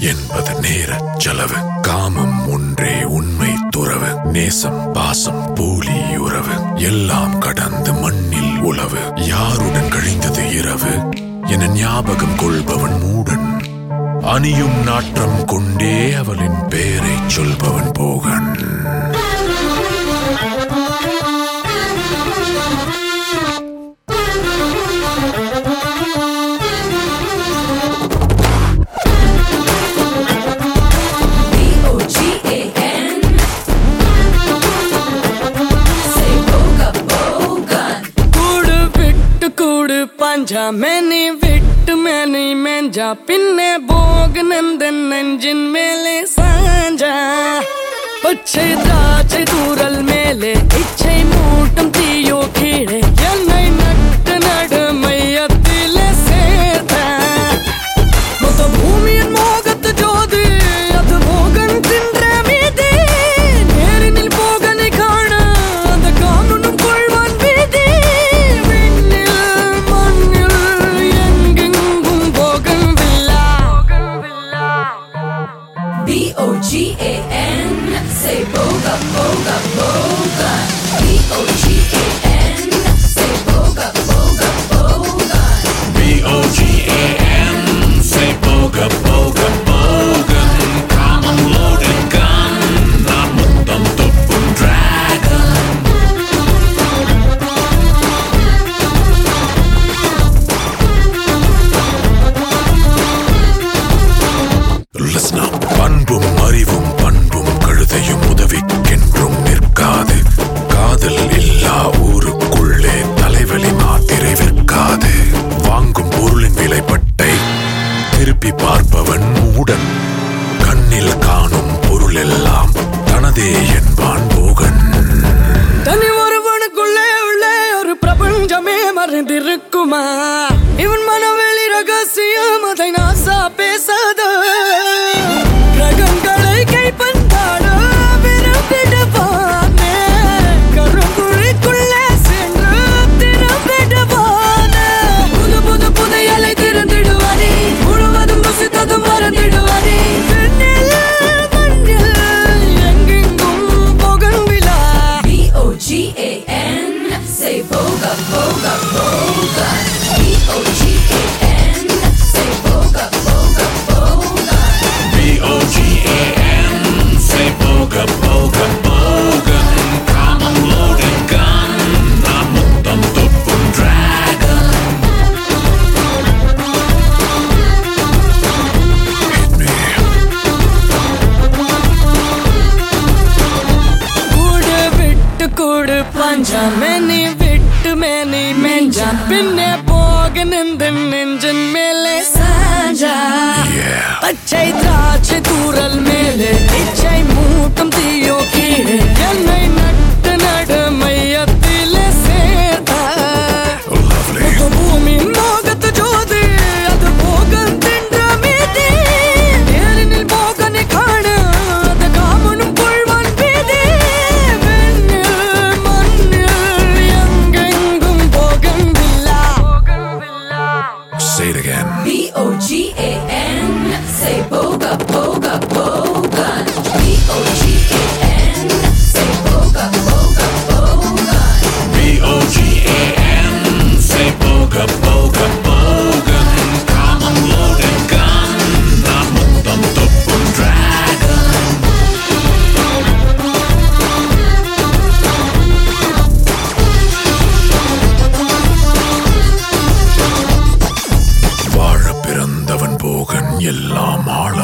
என்பது நேர செலவு. காமம் ஒன்றே உண்மை துறவு. நேசம் பாசம் போலி உறவு. எல்லாம் கடந்து மண்ணில் உழவு. யாருடன் கழிந்தது இரவு? என ஞாபகம் கொள்பவன் மூடன். அணியும் நாற்றம் கொண்டே அவளின் பெயரை சொல்பவன் போகன். मांझा मैंने विट मैंने मैंझा पिने बोग नंदन नंजन मेले सांझा। पछे दाचे दूरल मेले, इच्छे मूटम ती N. Say boga, boga, boga. B-O-G. திருப்பி பார்ப்பவன் மூடன். கண்ணில் காணும் பொருள் எல்லாம் தனதே என்பான் போகன். தனி ஒருவனுக்குள்ளே നെഞ്ചാ മെനി വിട്ടു മെനി മെഞ്ചാ പിന്നെ പോകനെന്ത് നെഞ്ചന്മേലെ സാജാ പച്ചൈ ദ്രാക്ഷ തൂറൽ മേ எல்லாம் ஆழ